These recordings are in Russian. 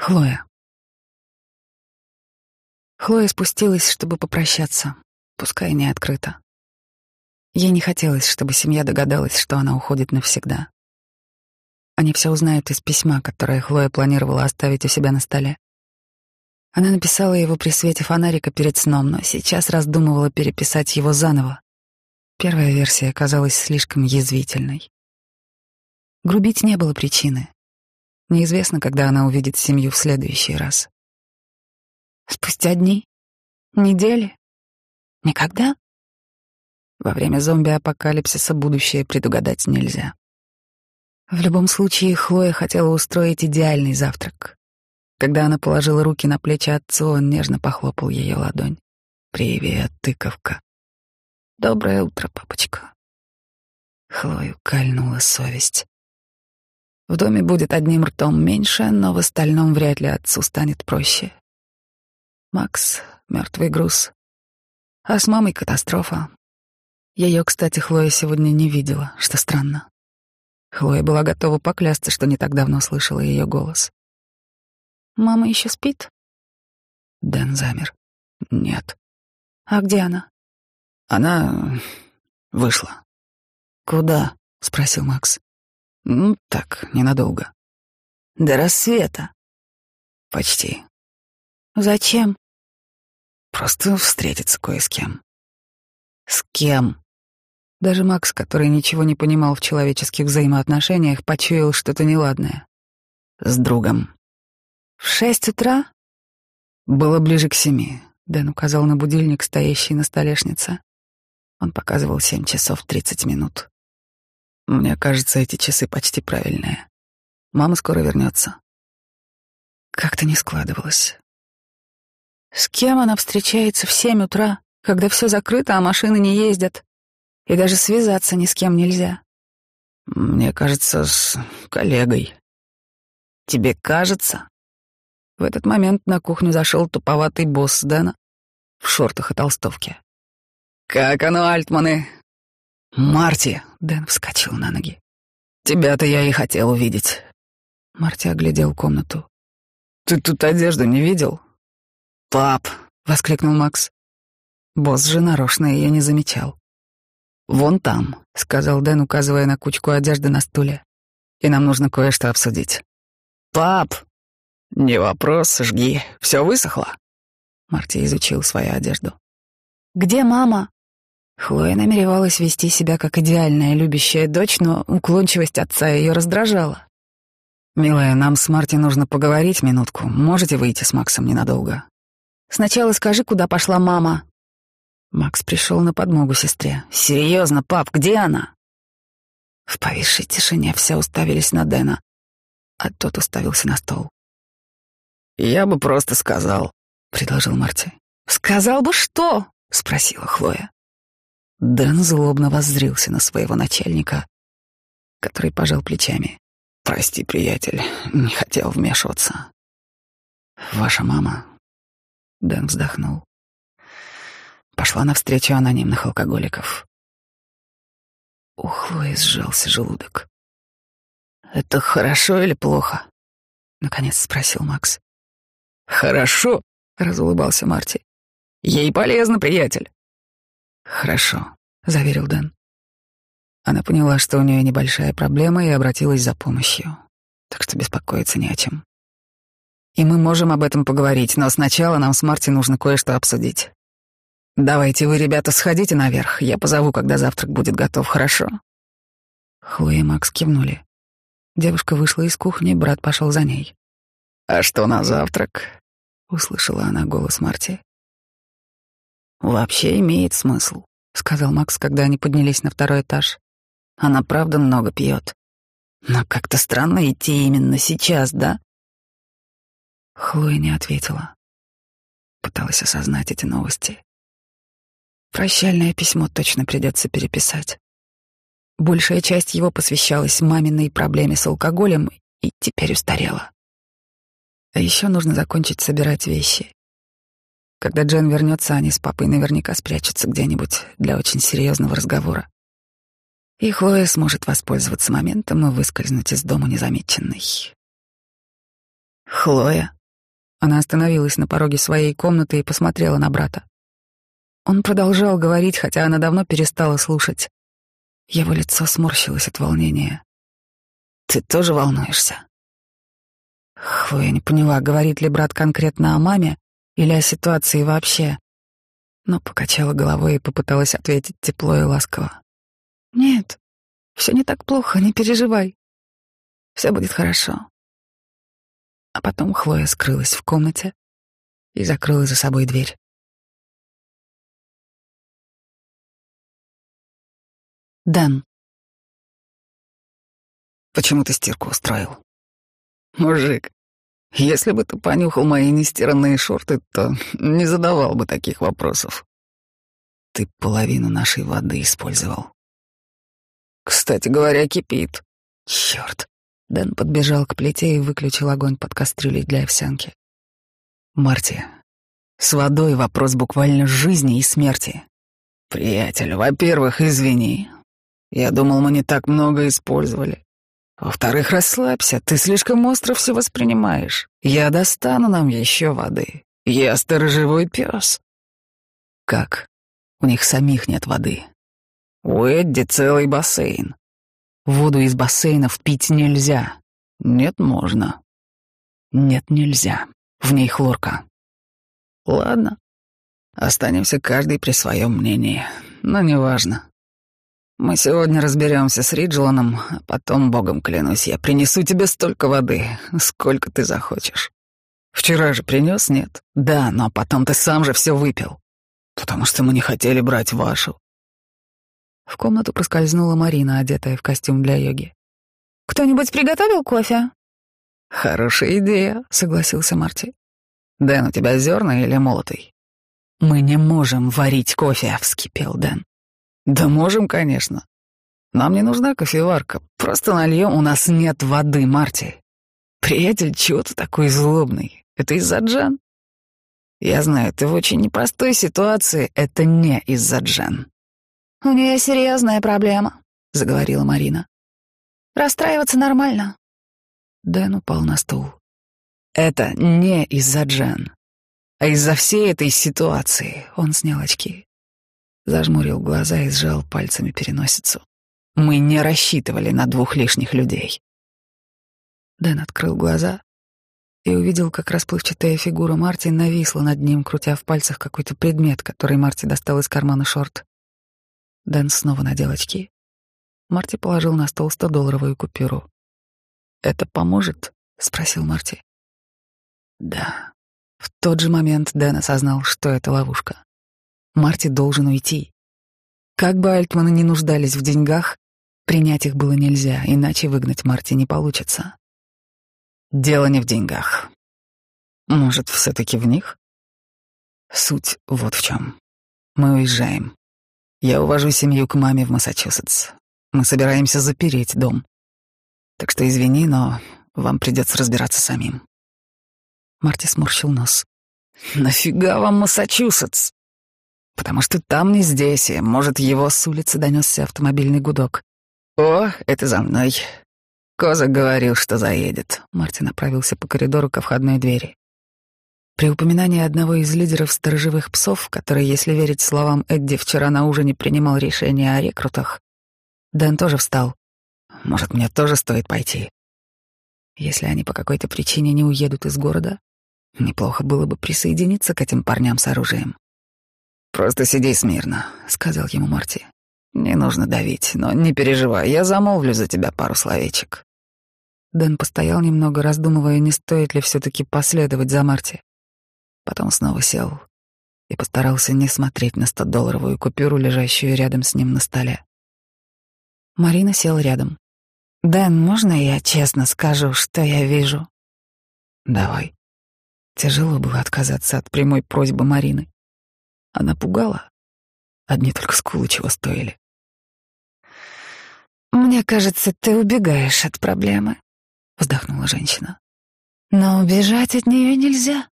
Хлоя. Хлоя спустилась, чтобы попрощаться, пускай не открыто. Ей не хотелось, чтобы семья догадалась, что она уходит навсегда. Они все узнают из письма, которое Хлоя планировала оставить у себя на столе. Она написала его при свете фонарика перед сном, но сейчас раздумывала переписать его заново. Первая версия казалась слишком язвительной. Грубить не было причины. Неизвестно, когда она увидит семью в следующий раз. Спустя дни? Недели? Никогда? Во время зомби-апокалипсиса будущее предугадать нельзя. В любом случае, Хлоя хотела устроить идеальный завтрак. Когда она положила руки на плечи отцу, он нежно похлопал ее ладонь. «Привет, тыковка». «Доброе утро, папочка». Хлою кольнула совесть. В доме будет одним ртом меньше, но в остальном вряд ли отцу станет проще. Макс — мертвый груз. А с мамой катастрофа. Ее, кстати, Хлоя сегодня не видела, что странно. Хлоя была готова поклясться, что не так давно слышала ее голос. «Мама еще спит?» Дэн замер. «Нет». «А где она?» «Она вышла». «Куда?» — спросил Макс. Ну, так, ненадолго. До рассвета. Почти. Зачем? Просто встретиться кое с кем. С кем? Даже Макс, который ничего не понимал в человеческих взаимоотношениях, почуял что-то неладное. С другом. В шесть утра? Было ближе к семи. Дэн указал на будильник, стоящий на столешнице. Он показывал семь часов тридцать минут. Мне кажется, эти часы почти правильные. Мама скоро вернется. Как-то не складывалось. С кем она встречается в семь утра, когда все закрыто, а машины не ездят? И даже связаться ни с кем нельзя. Мне кажется, с коллегой. Тебе кажется? В этот момент на кухню зашел туповатый босс Дэна в шортах и толстовке. «Как оно, Альтманы? «Марти!» — Дэн вскочил на ноги. «Тебя-то я и хотел увидеть». Марти оглядел комнату. «Ты тут одежду не видел?» «Пап!» — воскликнул Макс. Босс же нарочно ее не замечал. «Вон там», — сказал Дэн, указывая на кучку одежды на стуле. «И нам нужно кое-что обсудить». «Пап!» «Не вопрос, жги. Все высохло?» Марти изучил свою одежду. «Где мама?» Хлоя намеревалась вести себя как идеальная любящая дочь, но уклончивость отца ее раздражала. «Милая, нам с Марти нужно поговорить минутку. Можете выйти с Максом ненадолго?» «Сначала скажи, куда пошла мама». Макс пришел на подмогу сестре. «Серьезно, пап, где она?» В повисшей тишине все уставились на Дэна, а тот уставился на стол. «Я бы просто сказал», — предложил Марти. «Сказал бы что?» — спросила Хлоя. Дэн злобно воззрился на своего начальника, который пожал плечами. «Прости, приятель, не хотел вмешиваться. Ваша мама...» Дэн вздохнул. Пошла навстречу анонимных алкоголиков. У Хлои сжался желудок. «Это хорошо или плохо?» — наконец спросил Макс. «Хорошо», — разулыбался Марти. «Ей полезно, приятель. «Хорошо», — заверил Дэн. Она поняла, что у нее небольшая проблема, и обратилась за помощью. Так что беспокоиться не о чем. И мы можем об этом поговорить, но сначала нам с Марти нужно кое-что обсудить. Давайте вы, ребята, сходите наверх. Я позову, когда завтрак будет готов, хорошо? Хлоя и Макс кивнули. Девушка вышла из кухни, брат пошел за ней. «А что на завтрак?» — услышала она голос Марти. «Вообще имеет смысл», — сказал Макс, когда они поднялись на второй этаж. «Она правда много пьет. Но как-то странно идти именно сейчас, да?» Хлоя не ответила. Пыталась осознать эти новости. Прощальное письмо точно придется переписать. Большая часть его посвящалась маминой проблеме с алкоголем и теперь устарела. А еще нужно закончить собирать вещи. Когда Джен вернется, они с папой наверняка спрячутся где-нибудь для очень серьезного разговора. И Хлоя сможет воспользоваться моментом и выскользнуть из дома незамеченной. Хлоя. Она остановилась на пороге своей комнаты и посмотрела на брата. Он продолжал говорить, хотя она давно перестала слушать. Его лицо сморщилось от волнения. «Ты тоже волнуешься?» Хлоя не поняла, говорит ли брат конкретно о маме или о ситуации вообще, но покачала головой и попыталась ответить тепло и ласково. «Нет, все не так плохо, не переживай. Все будет хорошо». А потом Хлоя скрылась в комнате и закрыла за собой дверь. Дэн. Почему ты стирку устроил? Мужик, если бы ты понюхал мои нестиранные шорты, то не задавал бы таких вопросов. Ты половину нашей воды использовал. Кстати говоря, кипит. Черт. Дэн подбежал к плите и выключил огонь под кастрюлей для овсянки. Марти, с водой вопрос буквально жизни и смерти. Приятель, во-первых, извини. Я думал, мы не так много использовали. Во-вторых, расслабься, ты слишком остро все воспринимаешь. Я достану нам еще воды. Я сторожевой пес. Как? У них самих нет воды. У Эдди целый бассейн. Воду из бассейнов пить нельзя. Нет, можно. Нет, нельзя. В ней хлорка. Ладно. Останемся каждый при своем мнении. Но неважно. Мы сегодня разберемся с Риджланом, а потом, богом клянусь, я принесу тебе столько воды, сколько ты захочешь. Вчера же принес, нет? Да, но потом ты сам же все выпил. Потому что мы не хотели брать вашу. В комнату проскользнула Марина, одетая в костюм для йоги. «Кто-нибудь приготовил кофе?» «Хорошая идея», — согласился Марти. «Дэн, у тебя зерна или молотый?» «Мы не можем варить кофе», — вскипел Дэн. Да можем, конечно. Нам не нужна кофеварка. Просто нальем. У нас нет воды, Марти. Приятель, чего ты такой злобный? Это из-за Джан? Я знаю, ты в очень непростой ситуации. Это не из-за Джан. У нее серьезная проблема, заговорила Марина. Расстраиваться нормально. Дэн упал на стул. Это не из-за Джен, а из-за всей этой ситуации. Он снял очки зажмурил глаза и сжал пальцами переносицу. Мы не рассчитывали на двух лишних людей. Дэн открыл глаза и увидел, как расплывчатая фигура Марти нависла над ним, крутя в пальцах какой-то предмет, который Марти достал из кармана шорт. Дэн снова надел очки. Марти положил на стол 100-долларовую купюру. «Это поможет?» — спросил Марти. Да. В тот же момент Дэн осознал, что это ловушка. Марти должен уйти. Как бы Альтманы не нуждались в деньгах, принять их было нельзя, иначе выгнать Марти не получится. Дело не в деньгах. Может, все-таки в них? Суть вот в чем. Мы уезжаем. Я увожу семью к маме в Массачусетс. Мы собираемся запереть дом. Так что извини, но вам придется разбираться самим. Марти сморщил нос. Нафига вам Массачусетс? Потому что там не здесь, и, может, его с улицы донесся автомобильный гудок. «О, это за мной!» Коза говорил, что заедет. Мартин направился по коридору ко входной двери. При упоминании одного из лидеров сторожевых псов, который, если верить словам Эдди, вчера на ужине принимал решение о рекрутах, Дэн тоже встал. Может, мне тоже стоит пойти? Если они по какой-то причине не уедут из города, неплохо было бы присоединиться к этим парням с оружием. «Просто сиди смирно», — сказал ему Марти. «Не нужно давить, но не переживай, я замолвлю за тебя пару словечек». Дэн постоял немного, раздумывая, не стоит ли все-таки последовать за Марти. Потом снова сел и постарался не смотреть на стодолларовую купюру, лежащую рядом с ним на столе. Марина села рядом. «Дэн, можно я честно скажу, что я вижу?» «Давай». Тяжело было отказаться от прямой просьбы Марины. Она пугала. Одни только скулы чего стоили. «Мне кажется, ты убегаешь от проблемы», — вздохнула женщина. «Но убежать от нее нельзя».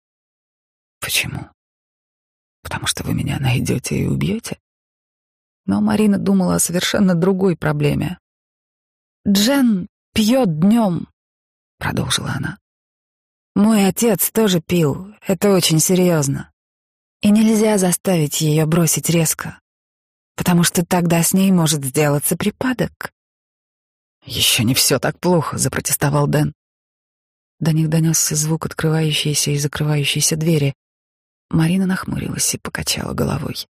«Почему?» «Потому что вы меня найдете и убьете?» Но Марина думала о совершенно другой проблеме. «Джен пьет днем», — продолжила она. Мой отец тоже пил, это очень серьезно. И нельзя заставить ее бросить резко, потому что тогда с ней может сделаться припадок. Еще не все так плохо, запротестовал Дэн. До них донесся звук открывающейся и закрывающейся двери. Марина нахмурилась и покачала головой.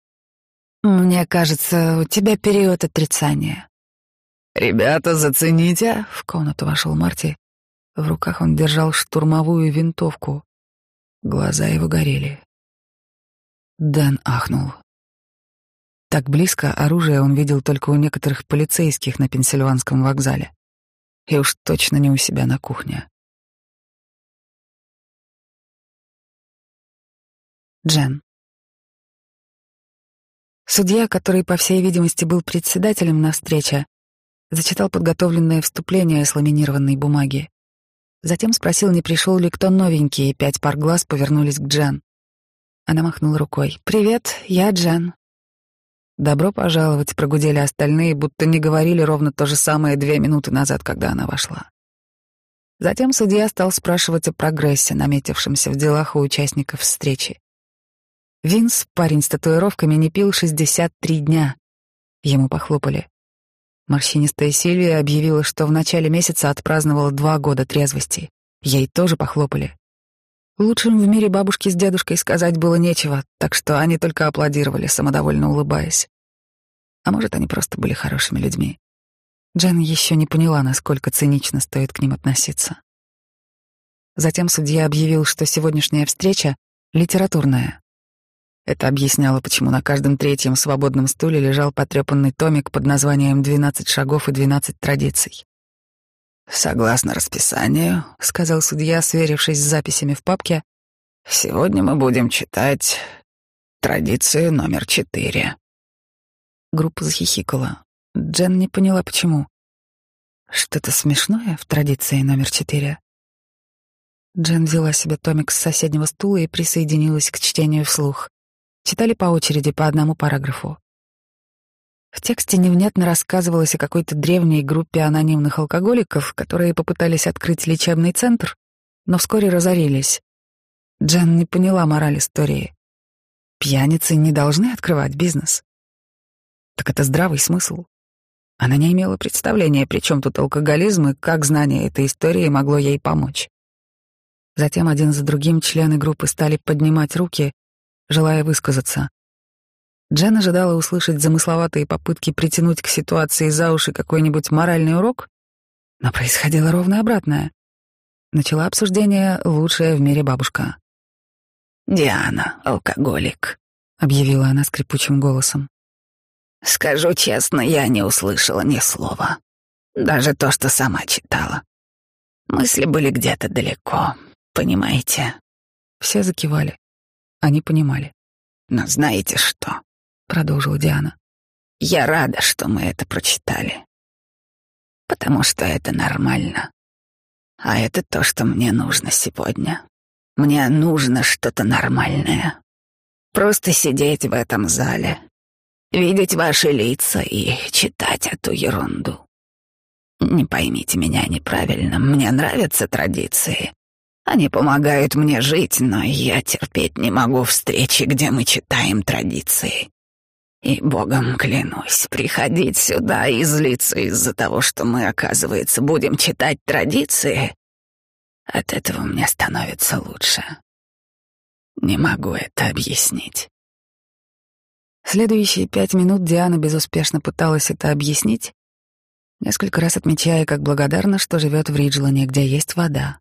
«Мне кажется, у тебя период отрицания». «Ребята, зацените!» — в комнату вошел Марти. В руках он держал штурмовую винтовку. Глаза его горели. Дэн ахнул. Так близко оружие он видел только у некоторых полицейских на Пенсильванском вокзале. И уж точно не у себя на кухне. Джен. Судья, который, по всей видимости, был председателем на встрече, зачитал подготовленное вступление с ламинированной бумаги. Затем спросил, не пришел ли кто новенький, и пять пар глаз повернулись к Джен. Она махнула рукой. «Привет, я Джен». «Добро пожаловать», — прогудели остальные, будто не говорили ровно то же самое две минуты назад, когда она вошла. Затем судья стал спрашивать о прогрессе, наметившемся в делах у участников встречи. Винс, парень с татуировками, не пил 63 дня. Ему похлопали. Морщинистая Сильвия объявила, что в начале месяца отпраздновала два года трезвости. Ей тоже похлопали. Лучшим в мире бабушке с дедушкой сказать было нечего, так что они только аплодировали, самодовольно улыбаясь. А может, они просто были хорошими людьми. Джен еще не поняла, насколько цинично стоит к ним относиться. Затем судья объявил, что сегодняшняя встреча — литературная. Это объясняло, почему на каждом третьем свободном стуле лежал потрепанный томик под названием «12 шагов и 12 традиций». «Согласно расписанию», — сказал судья, сверившись с записями в папке, «сегодня мы будем читать традицию номер четыре». Группа захихикала. Джен не поняла, почему. Что-то смешное в традиции номер четыре. Джен взяла себе томик с соседнего стула и присоединилась к чтению вслух. Читали по очереди по одному параграфу. В тексте невнятно рассказывалось о какой-то древней группе анонимных алкоголиков, которые попытались открыть лечебный центр, но вскоре разорились. Джен не поняла мораль истории. Пьяницы не должны открывать бизнес. Так это здравый смысл. Она не имела представления, при чем тут алкоголизм и как знание этой истории могло ей помочь. Затем один за другим члены группы стали поднимать руки, желая высказаться. Джен ожидала услышать замысловатые попытки притянуть к ситуации за уши какой-нибудь моральный урок, но происходило ровно обратное. Начала обсуждение лучшая в мире бабушка. «Диана, алкоголик», — объявила она скрипучим голосом. «Скажу честно, я не услышала ни слова. Даже то, что сама читала. Мысли были где-то далеко, понимаете?» Все закивали. Они понимали. «Но знаете что?» — продолжила Диана. «Я рада, что мы это прочитали. Потому что это нормально. А это то, что мне нужно сегодня. Мне нужно что-то нормальное. Просто сидеть в этом зале, видеть ваши лица и читать эту ерунду. Не поймите меня неправильно, мне нравятся традиции. Они помогают мне жить, но я терпеть не могу встречи, где мы читаем традиции. И богом клянусь, приходить сюда и злиться из-за того, что мы, оказывается, будем читать традиции, от этого мне становится лучше. Не могу это объяснить. Следующие пять минут Диана безуспешно пыталась это объяснить, несколько раз отмечая, как благодарна, что живет в Риджлане, где есть вода.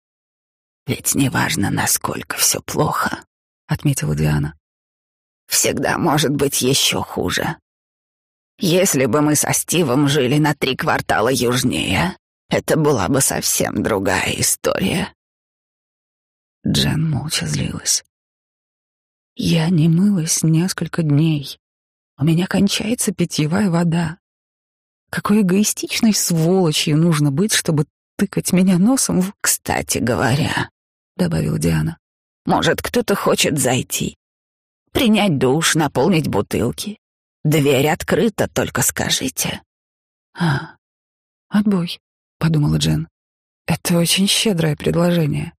Ведь неважно, насколько все плохо, отметила Диана. Всегда может быть еще хуже. Если бы мы со Стивом жили на три квартала южнее, это была бы совсем другая история. Джен молча злилась. Я не мылась несколько дней. У меня кончается питьевая вода. Какой эгоистичной сволочью нужно быть, чтобы тыкать меня носом в... «Кстати говоря», — добавил Диана, — «может, кто-то хочет зайти? Принять душ, наполнить бутылки. Дверь открыта, только скажите». «А, отбой», — подумала Джен. «Это очень щедрое предложение».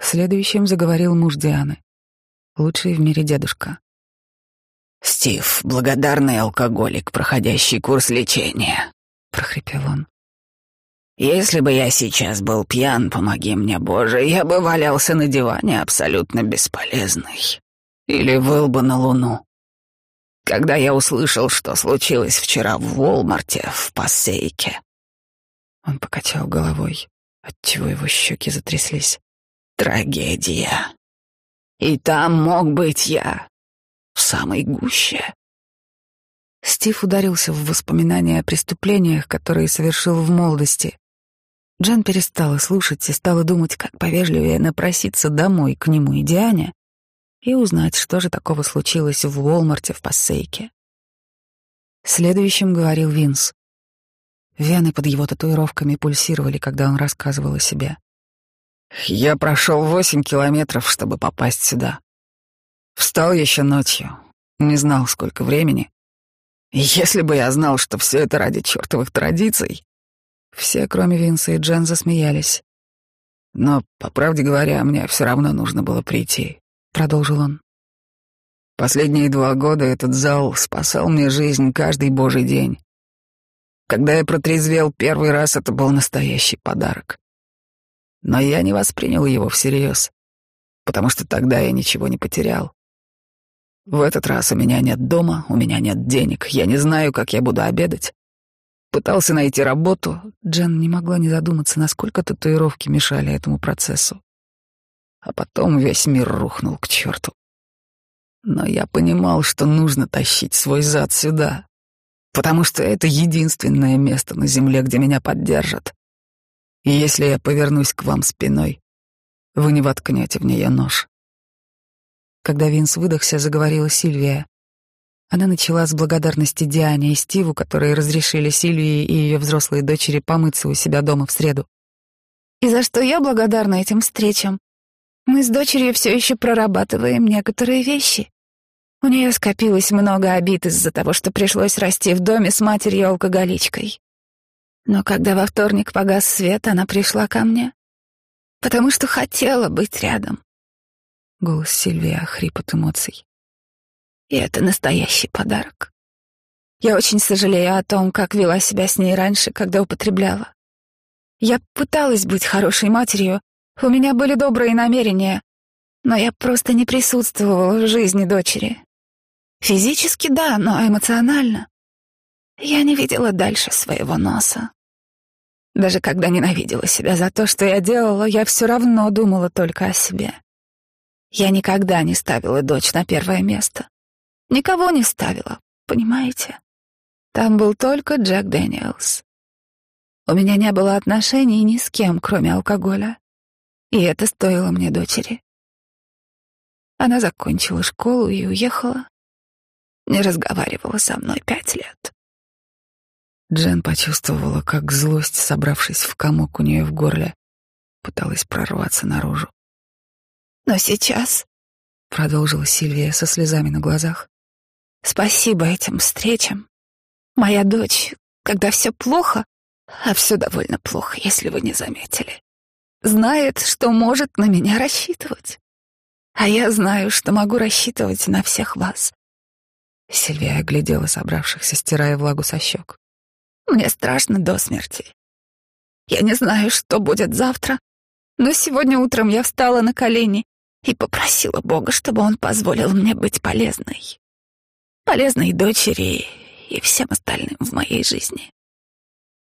Следующим заговорил муж Дианы, лучший в мире дедушка. «Стив, благодарный алкоголик, проходящий курс лечения», — прохрипел он. «Если бы я сейчас был пьян, помоги мне, Боже, я бы валялся на диване абсолютно бесполезный. Или выл бы на луну. Когда я услышал, что случилось вчера в Волмарте, в Пассейке...» Он покачал головой, отчего его щеки затряслись. «Трагедия. И там мог быть я, в самой гуще. Стив ударился в воспоминания о преступлениях, которые совершил в молодости. Джен перестала слушать и стала думать, как повежливее напроситься домой к нему и Диане и узнать, что же такого случилось в Уолмарте в Пассейке. Следующим говорил Винс. Вены под его татуировками пульсировали, когда он рассказывал о себе. «Я прошел восемь километров, чтобы попасть сюда. Встал еще ночью, не знал, сколько времени. если бы я знал, что все это ради чертовых традиций... Все, кроме Винса и Джен, засмеялись. Но, по правде говоря, мне все равно нужно было прийти, — продолжил он. Последние два года этот зал спасал мне жизнь каждый божий день. Когда я протрезвел первый раз, это был настоящий подарок. Но я не воспринял его всерьез, потому что тогда я ничего не потерял. В этот раз у меня нет дома, у меня нет денег, я не знаю, как я буду обедать. Пытался найти работу. Джен не могла не задуматься, насколько татуировки мешали этому процессу. А потом весь мир рухнул к черту. Но я понимал, что нужно тащить свой зад сюда, потому что это единственное место на земле, где меня поддержат. И если я повернусь к вам спиной, вы не воткнете в нее нож. Когда Винс выдохся, заговорила Сильвия. Она начала с благодарности Диане и Стиву, которые разрешили Сильвии и ее взрослой дочери помыться у себя дома в среду. «И за что я благодарна этим встречам? Мы с дочерью все еще прорабатываем некоторые вещи. У нее скопилось много обид из-за того, что пришлось расти в доме с матерью-алкоголичкой. Но когда во вторник погас свет, она пришла ко мне, потому что хотела быть рядом. Голос Сильвии охрип от эмоций. И это настоящий подарок. Я очень сожалею о том, как вела себя с ней раньше, когда употребляла. Я пыталась быть хорошей матерью, у меня были добрые намерения, но я просто не присутствовала в жизни дочери. Физически да, но эмоционально. Я не видела дальше своего носа. Даже когда ненавидела себя за то, что я делала, я все равно думала только о себе. Я никогда не ставила дочь на первое место. Никого не ставила, понимаете? Там был только Джек Дэниелс. У меня не было отношений ни с кем, кроме алкоголя. И это стоило мне дочери. Она закончила школу и уехала. Не разговаривала со мной пять лет. Джен почувствовала, как злость, собравшись в комок у нее в горле, пыталась прорваться наружу. Но сейчас, — продолжила Сильвия со слезами на глазах, — спасибо этим встречам. Моя дочь, когда все плохо, а все довольно плохо, если вы не заметили, знает, что может на меня рассчитывать. А я знаю, что могу рассчитывать на всех вас. Сильвия оглядела собравшихся, стирая влагу со щек. Мне страшно до смерти. Я не знаю, что будет завтра, но сегодня утром я встала на колени и попросила Бога, чтобы он позволил мне быть полезной. Полезной дочери и всем остальным в моей жизни.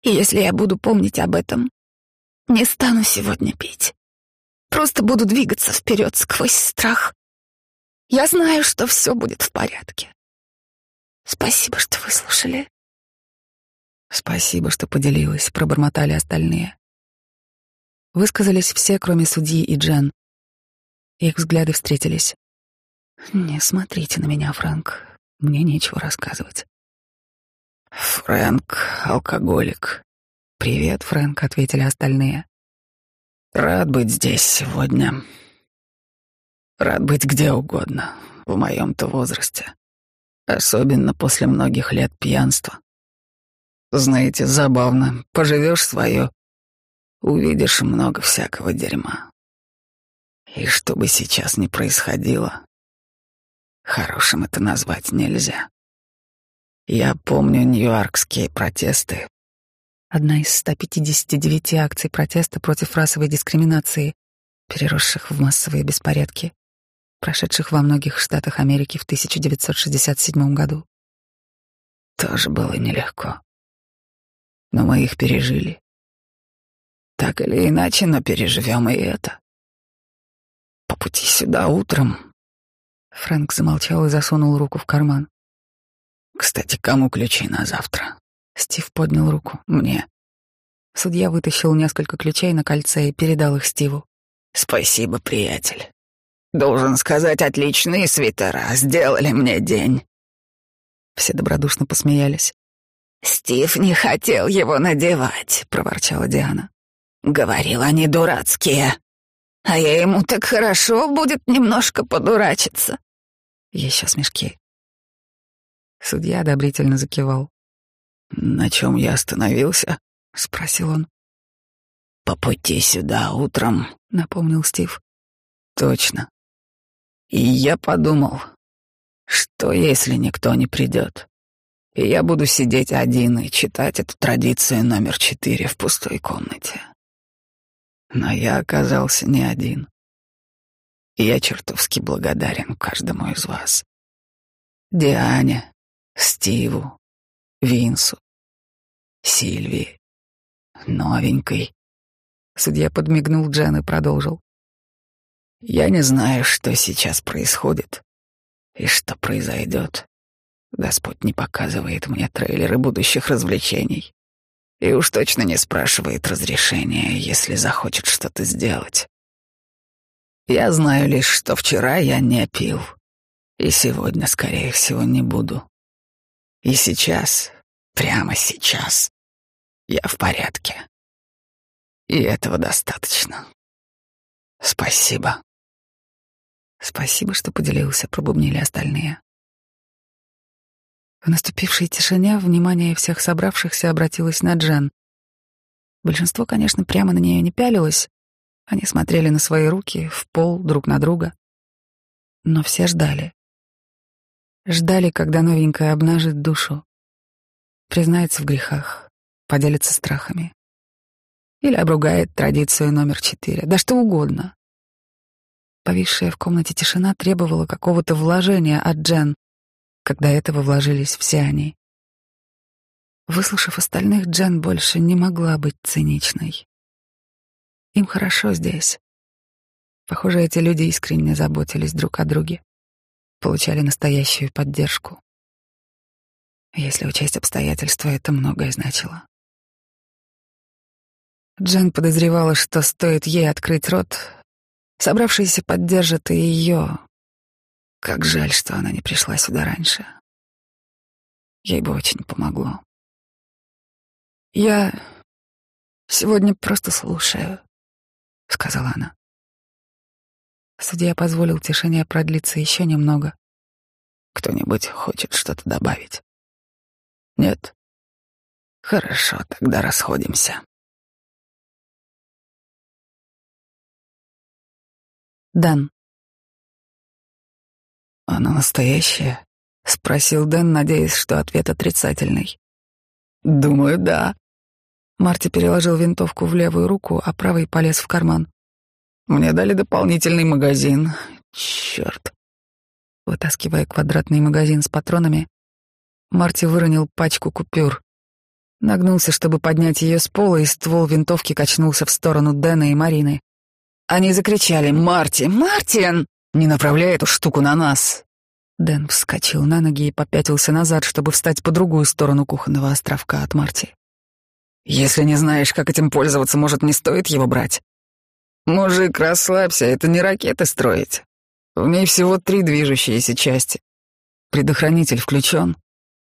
И если я буду помнить об этом, не стану сегодня пить. Просто буду двигаться вперед сквозь страх. Я знаю, что все будет в порядке. Спасибо, что выслушали. Спасибо, что поделилась, пробормотали остальные. Высказались все, кроме судьи и Джен. Их взгляды встретились. «Не смотрите на меня, Фрэнк. Мне нечего рассказывать». «Фрэнк — алкоголик». «Привет, Фрэнк», — ответили остальные. «Рад быть здесь сегодня. Рад быть где угодно, в моем-то возрасте. Особенно после многих лет пьянства. Знаете, забавно. Поживешь свое, увидишь много всякого дерьма. И что бы сейчас ни происходило, хорошим это назвать нельзя. Я помню нью-йоркские протесты. Одна из 159 акций протеста против расовой дискриминации, переросших в массовые беспорядки, прошедших во многих штатах Америки в 1967 году. Тоже было нелегко. Но мы их пережили. Так или иначе, но переживем и это. По пути сюда утром Фрэнк замолчал и засунул руку в карман. Кстати, кому ключи на завтра? Стив поднял руку. Мне. Судья вытащил несколько ключей на кольце и передал их Стиву. Спасибо, приятель. Должен сказать, отличные свитера сделали мне день. Все добродушно посмеялись. «Стив не хотел его надевать», — проворчала Диана. «Говорил, они дурацкие. А я ему так хорошо будет немножко подурачиться». Еще смешки. Судья одобрительно закивал. «На чем я остановился?» — спросил он. «По пути сюда утром», — напомнил Стив. «Точно. И я подумал, что если никто не придет, и я буду сидеть один и читать эту традицию номер четыре в пустой комнате. Но я оказался не один. И я чертовски благодарен каждому из вас. Диане, Стиву, Винсу, Сильвии, новенькой. Судья подмигнул Джен и продолжил. Я не знаю, что сейчас происходит и что произойдет. Господь не показывает мне трейлеры будущих развлечений. И уж точно не спрашивает разрешения, если захочет что-то сделать. Я знаю лишь, что вчера я не пил. И сегодня, скорее всего, не буду. И сейчас, прямо сейчас, я в порядке. И этого достаточно. Спасибо. Спасибо, что поделился, пробубнили остальные. В наступившей тишине внимание всех собравшихся обратилось на Джен. Большинство, конечно, прямо на нее не пялилось. Они смотрели на свои руки, в пол, друг на друга. Но все ждали. Ждали, когда новенькая обнажит душу. Признается в грехах, поделится страхами. Или обругает традицию номер четыре. Да что угодно. Повисшая в комнате тишина требовала какого-то вложения от Джен, когда этого вложились все они. Выслушав остальных, Джен больше не могла быть циничной. Им хорошо здесь. Похоже, эти люди искренне заботились друг о друге, получали настоящую поддержку. Если учесть обстоятельства, это многое значило. Джен подозревала, что стоит ей открыть рот, Собравшиеся поддержат и ее. Как жаль, что она не пришла сюда раньше. Ей бы очень помогло. «Я сегодня просто слушаю», — сказала она. Судья позволил тишине продлиться еще немного. «Кто-нибудь хочет что-то добавить?» «Нет?» «Хорошо, тогда расходимся». Дэн. «Она настоящая?» — спросил Дэн, надеясь, что ответ отрицательный. «Думаю, да». Марти переложил винтовку в левую руку, а правый полез в карман. «Мне дали дополнительный магазин. Черт!» Вытаскивая квадратный магазин с патронами, Марти выронил пачку купюр. Нагнулся, чтобы поднять ее с пола, и ствол винтовки качнулся в сторону Дэна и Марины. Они закричали «Марти! Мартин! Не направляй эту штуку на нас!» Дэн вскочил на ноги и попятился назад, чтобы встать по другую сторону кухонного островка от Марти. «Если не знаешь, как этим пользоваться, может, не стоит его брать?» «Мужик, расслабься, это не ракеты строить. В ней всего три движущиеся части. Предохранитель включен.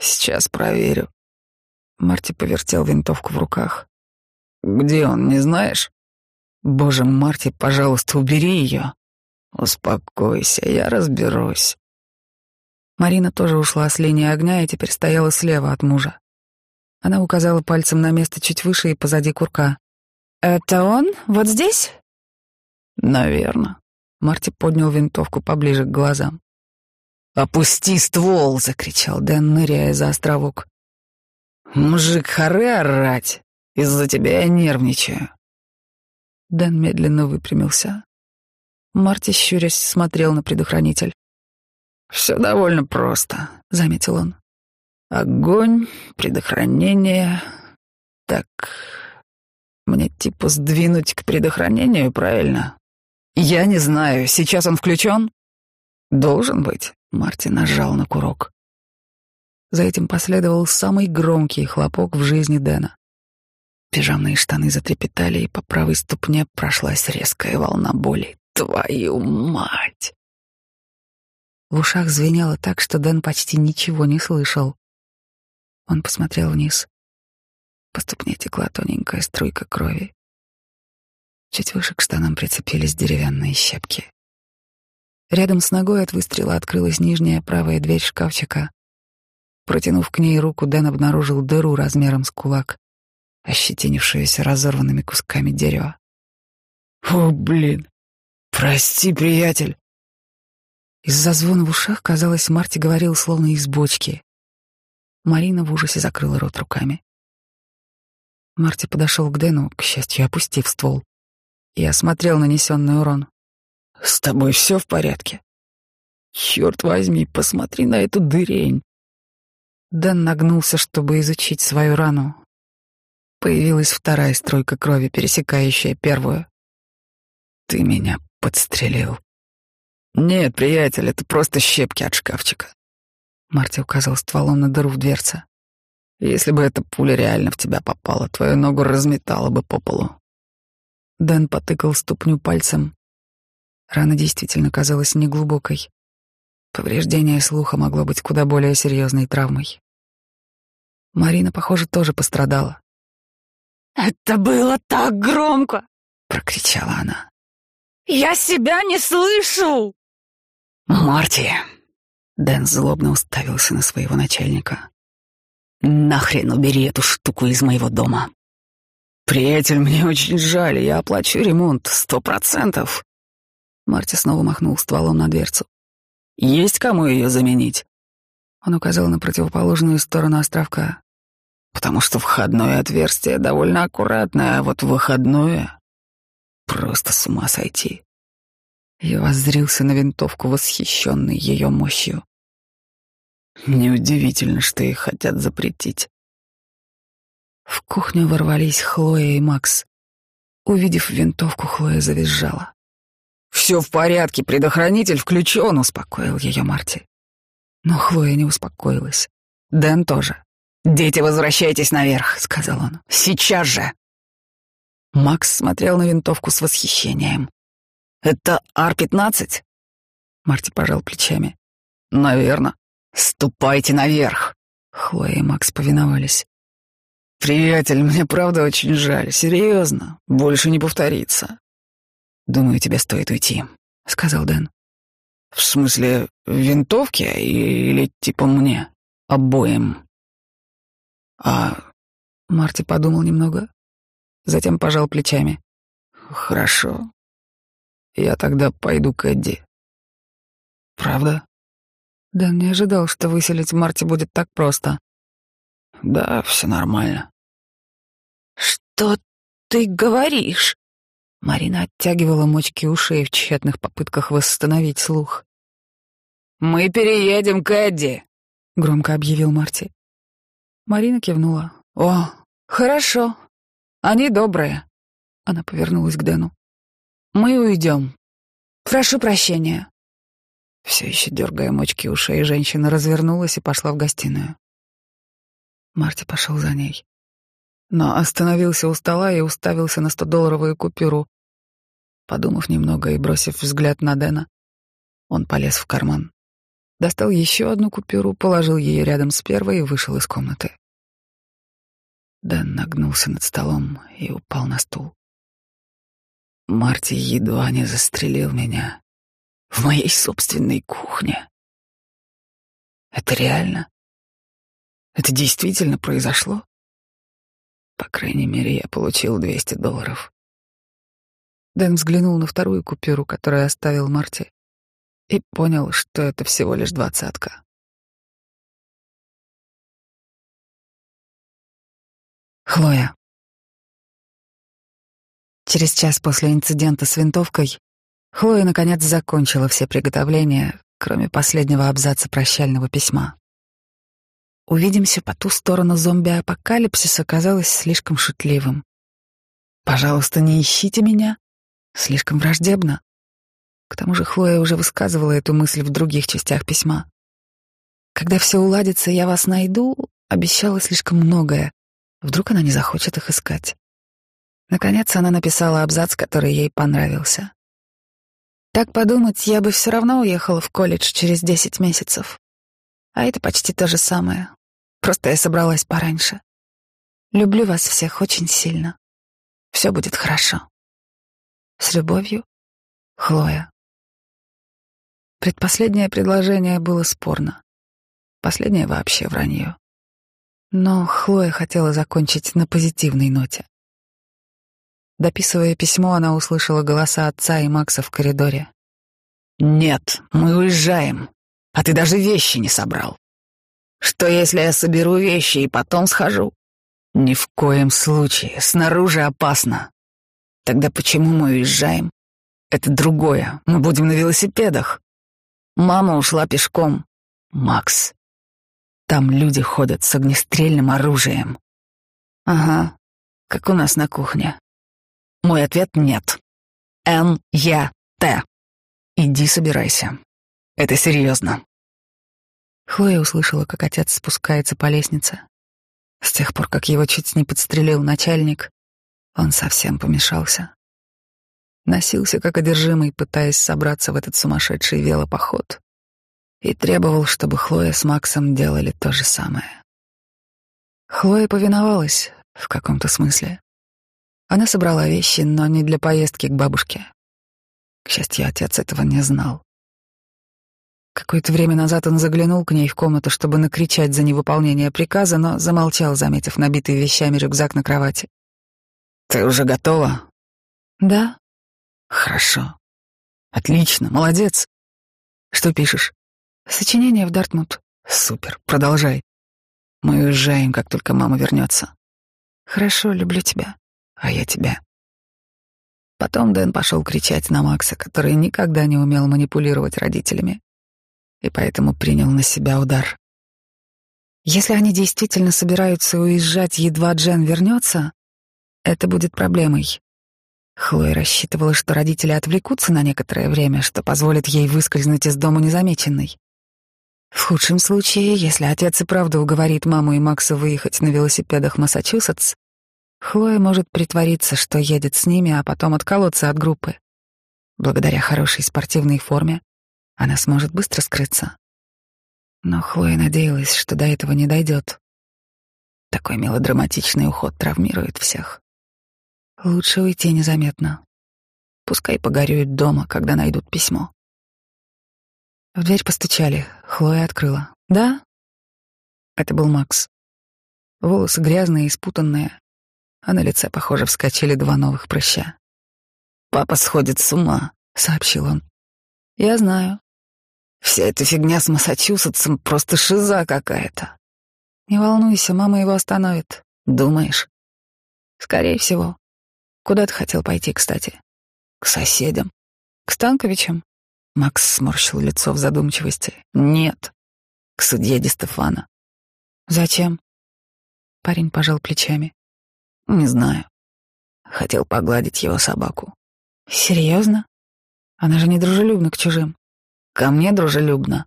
Сейчас проверю». Марти повертел винтовку в руках. «Где он, не знаешь?» Боже, Марти, пожалуйста, убери ее. Успокойся, я разберусь. Марина тоже ушла с линии огня и теперь стояла слева от мужа. Она указала пальцем на место чуть выше и позади курка. «Это он? Вот здесь?» «Наверно». Марти поднял винтовку поближе к глазам. «Опусти ствол!» — закричал Дэн, ныряя за островок. «Мужик, хоры орать! Из-за тебя я нервничаю!» Дэн медленно выпрямился. Марти, щурясь, смотрел на предохранитель. «Все довольно просто», — заметил он. «Огонь, предохранение. Так, мне типа сдвинуть к предохранению, правильно?» «Я не знаю. Сейчас он включен?» «Должен быть». Марти нажал на курок. За этим последовал самый громкий хлопок в жизни Дэна. Пижамные штаны затрепетали, и по правой ступне прошлась резкая волна боли. Твою мать! В ушах звенело так, что Дэн почти ничего не слышал. Он посмотрел вниз. По ступне текла тоненькая струйка крови. Чуть выше к штанам прицепились деревянные щепки. Рядом с ногой от выстрела открылась нижняя правая дверь шкафчика. Протянув к ней руку, Дэн обнаружил дыру размером с кулак, ощетинившуюся разорванными кусками дерева. «О, блин! Прости, приятель!» Из-за звона в ушах, казалось, Марти говорил словно из бочки. Марина в ужасе закрыла рот руками. Марти подошел к Дэну, к счастью, опустив ствол, и осмотрел нанесенный урон. «С тобой все в порядке?» «Черт возьми, посмотри на эту дырень!» Дэн нагнулся, чтобы изучить свою рану. Появилась вторая стройка крови, пересекающая первую. «Ты меня подстрелил», «Нет, приятель, это просто щепки от шкафчика». Марти указал стволом на дыру в дверце. «Если бы эта пуля реально в тебя попала, твою ногу разметала бы по полу». Дэн потыкал ступню пальцем. Рана действительно казалась неглубокой. Повреждение слуха могло быть куда более серьезной травмой. Марина, похоже, тоже пострадала. «Это было так громко!» — прокричала она. «Я себя не слышу!» «Марти!» Дэн злобно уставился на своего начальника. «Нахрен убери эту штуку из моего дома!» «Приятель, мне очень жаль, я оплачу ремонт, сто процентов!» Марти снова махнул стволом на дверцу. «Есть кому ее заменить?» Он указал на противоположную сторону островка. «Потому что входное отверстие довольно аккуратное, а вот выходное...» «Просто с ума сойти!» Я воззрился на винтовку, восхищенный ее мощью. Неудивительно, что их хотят запретить. В кухню ворвались Хлоя и Макс. Увидев винтовку, Хлоя завизжала. «Все в порядке, предохранитель включен», — успокоил ее Марти. Но Хлоя не успокоилась. Дэн тоже. «Дети, возвращайтесь наверх», — сказал он. «Сейчас же!» Макс смотрел на винтовку с восхищением. Это Ар-15? Марти пожал плечами. Наверно. Ступайте наверх. Хлоя и Макс повиновались. Приятель, мне правда очень жаль. Серьезно. Больше не повторится. Думаю, тебе стоит уйти, сказал Дэн. В смысле, винтовки или типа мне? Обоим. А Марти подумал немного, затем пожал плечами. Хорошо. Я тогда пойду к Эдди. Правда? Да не ожидал, что выселить Марти будет так просто. Да, все нормально. Что ты говоришь? Марина оттягивала мочки ушей в тщетных попытках восстановить слух. «Мы переедем к Эдди», — громко объявил Марти. Марина кивнула. «О, хорошо. Они добрые». Она повернулась к Дэну. Мы уйдем. Прошу прощения. Все еще дергая мочки ушей, женщина развернулась и пошла в гостиную. Марти пошел за ней. Но остановился у стола и уставился на стодолларовую купюру. Подумав немного и бросив взгляд на Дэна, он полез в карман. Достал еще одну купюру, положил ее рядом с первой и вышел из комнаты. Дэн нагнулся над столом и упал на стул. Марти едва не застрелил меня в моей собственной кухне. Это реально? Это действительно произошло? По крайней мере, я получил 200 долларов. Дэн взглянул на вторую купюру, которую оставил Марти, и понял, что это всего лишь двадцатка. Хлоя. Через час после инцидента с винтовкой Хлоя наконец закончила все приготовления, кроме последнего абзаца прощального письма. «Увидимся по ту сторону зомби-апокалипсиса» казалось слишком шутливым. «Пожалуйста, не ищите меня». Слишком враждебно. К тому же Хлоя уже высказывала эту мысль в других частях письма. «Когда все уладится, я вас найду», обещала слишком многое. Вдруг она не захочет их искать. Наконец она написала абзац, который ей понравился. Так подумать, я бы все равно уехала в колледж через десять месяцев. А это почти то же самое. Просто я собралась пораньше. Люблю вас всех очень сильно. Все будет хорошо. С любовью, Хлоя. Предпоследнее предложение было спорно. Последнее вообще вранье. Но Хлоя хотела закончить на позитивной ноте. Дописывая письмо, она услышала голоса отца и Макса в коридоре. «Нет, мы уезжаем, а ты даже вещи не собрал. Что, если я соберу вещи и потом схожу?» «Ни в коем случае, снаружи опасно. Тогда почему мы уезжаем? Это другое, мы будем на велосипедах. Мама ушла пешком. Макс, там люди ходят с огнестрельным оружием. Ага, как у нас на кухне. Мой ответ — нет. Н, Я, Т. Иди собирайся. Это серьезно. Хлоя услышала, как отец спускается по лестнице. С тех пор, как его чуть не подстрелил начальник, он совсем помешался. Носился как одержимый, пытаясь собраться в этот сумасшедший велопоход. И требовал, чтобы Хлоя с Максом делали то же самое. Хлоя повиновалась в каком-то смысле. Она собрала вещи, но не для поездки к бабушке. К счастью, отец этого не знал. Какое-то время назад он заглянул к ней в комнату, чтобы накричать за невыполнение приказа, но замолчал, заметив набитый вещами рюкзак на кровати. «Ты уже готова?» «Да». «Хорошо. Отлично, молодец. Что пишешь?» «Сочинение в Дартмут». «Супер, продолжай. Мы уезжаем, как только мама вернется». «Хорошо, люблю тебя» а я тебя. Потом Дэн пошел кричать на Макса, который никогда не умел манипулировать родителями, и поэтому принял на себя удар. Если они действительно собираются уезжать, едва Джен вернется, это будет проблемой. Хлоя рассчитывала, что родители отвлекутся на некоторое время, что позволит ей выскользнуть из дома незамеченной. В худшем случае, если отец и правда уговорит маму и Макса выехать на велосипедах в Массачусетс, Хлоя может притвориться, что едет с ними, а потом отколоться от группы. Благодаря хорошей спортивной форме она сможет быстро скрыться. Но Хлоя надеялась, что до этого не дойдет. Такой мелодраматичный уход травмирует всех. Лучше уйти незаметно. Пускай погорюют дома, когда найдут письмо. В дверь постучали. Хлоя открыла. «Да?» Это был Макс. Волосы грязные и спутанные, а на лице, похоже, вскочили два новых прыща. «Папа сходит с ума», — сообщил он. «Я знаю. Вся эта фигня с Массачусетсом просто шиза какая-то. Не волнуйся, мама его остановит. Думаешь?» «Скорее всего. Куда ты хотел пойти, кстати?» «К соседям». «К Станковичам?» Макс сморщил лицо в задумчивости. «Нет. К судье Ди Стефана». «Зачем?» Парень пожал плечами. Не знаю. Хотел погладить его собаку. Серьезно? Она же не дружелюбна к чужим. Ко мне дружелюбна.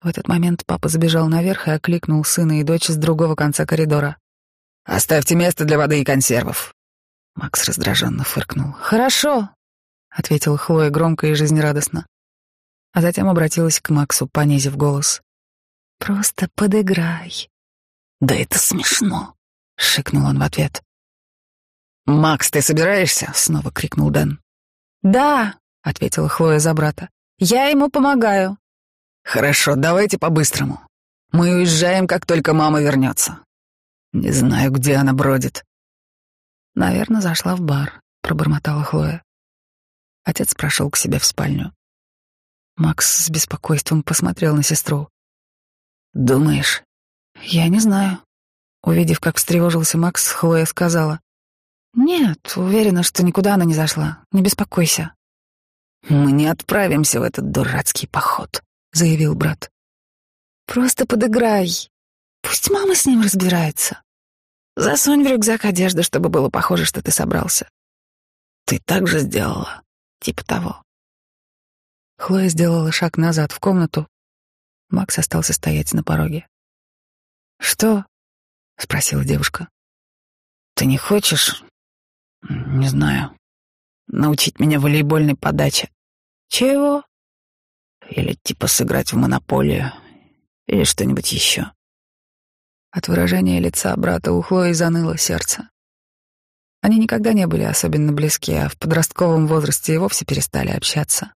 В этот момент папа забежал наверх и окликнул сына и дочь с другого конца коридора. «Оставьте место для воды и консервов». Макс раздраженно фыркнул. «Хорошо», — ответила Хлоя громко и жизнерадостно. А затем обратилась к Максу, понизив голос. «Просто подыграй». «Да это смешно», — шикнул он в ответ. «Макс, ты собираешься?» — снова крикнул Дэн. «Да», — ответила Хлоя за брата. «Я ему помогаю». «Хорошо, давайте по-быстрому. Мы уезжаем, как только мама вернется. Не знаю, где она бродит». Наверное, зашла в бар. пробормотала Хлоя. Отец прошел к себе в спальню. Макс с беспокойством посмотрел на сестру. «Думаешь?» «Я не знаю». Увидев, как встревожился Макс, Хлоя сказала. «Нет, уверена, что никуда она не зашла. Не беспокойся». «Мы не отправимся в этот дурацкий поход», — заявил брат. «Просто подыграй. Пусть мама с ним разбирается. Засунь в рюкзак одежду, чтобы было похоже, что ты собрался. Ты так же сделала? Типа того». Хлоя сделала шаг назад в комнату. Макс остался стоять на пороге. «Что?» — спросила девушка. «Ты не хочешь, не знаю, научить меня волейбольной подаче?» «Чего?» «Или типа сыграть в монополию, или что-нибудь еще». От выражения лица брата у Хлои заныло сердце. Они никогда не были особенно близки, а в подростковом возрасте и вовсе перестали общаться.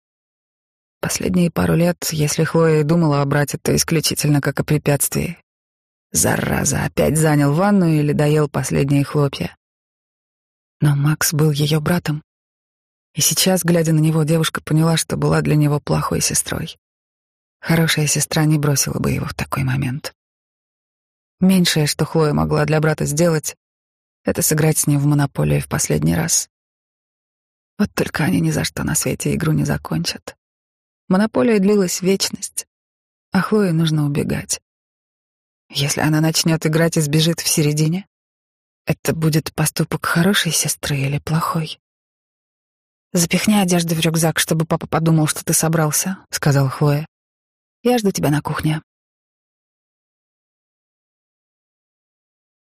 Последние пару лет, если Хлоя и думала о брате, то исключительно как о препятствии. Зараза, опять занял ванну или доел последние хлопья. Но Макс был ее братом. И сейчас, глядя на него, девушка поняла, что была для него плохой сестрой. Хорошая сестра не бросила бы его в такой момент. Меньшее, что Хлоя могла для брата сделать, это сыграть с ним в монополию в последний раз. Вот только они ни за что на свете игру не закончат. Монополия длилась вечность, а Хлое нужно убегать. Если она начнет играть и сбежит в середине, это будет поступок хорошей сестры или плохой? «Запихни одежду в рюкзак, чтобы папа подумал, что ты собрался», — сказал Хлоя. «Я жду тебя на кухне».